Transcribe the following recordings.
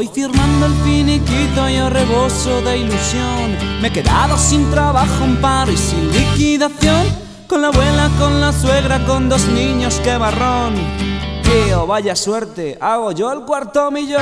Voy firmando el finiquito, yo reboso de ilusión. Me he quedado sin trabajo, un paro y sin liquidación. Con la abuela, con la suegra, con dos niños, qué barrón. Tío, vaya suerte, hago yo el cuarto millón.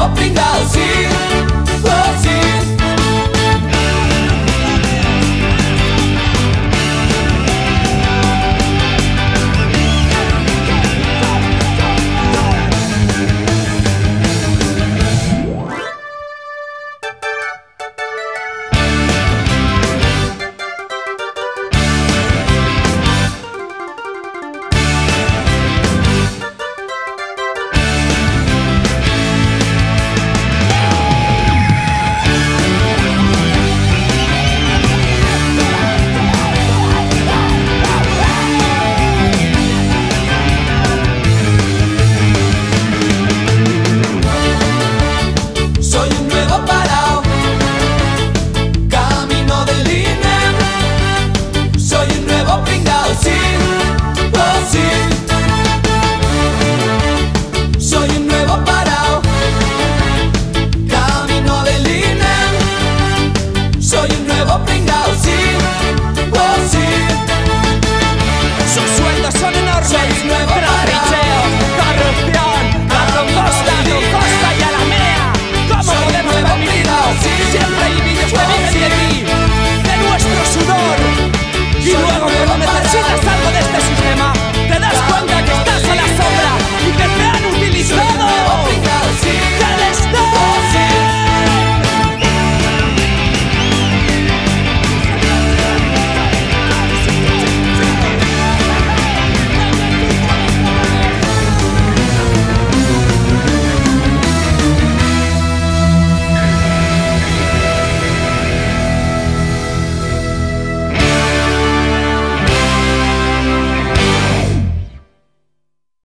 Op Brasil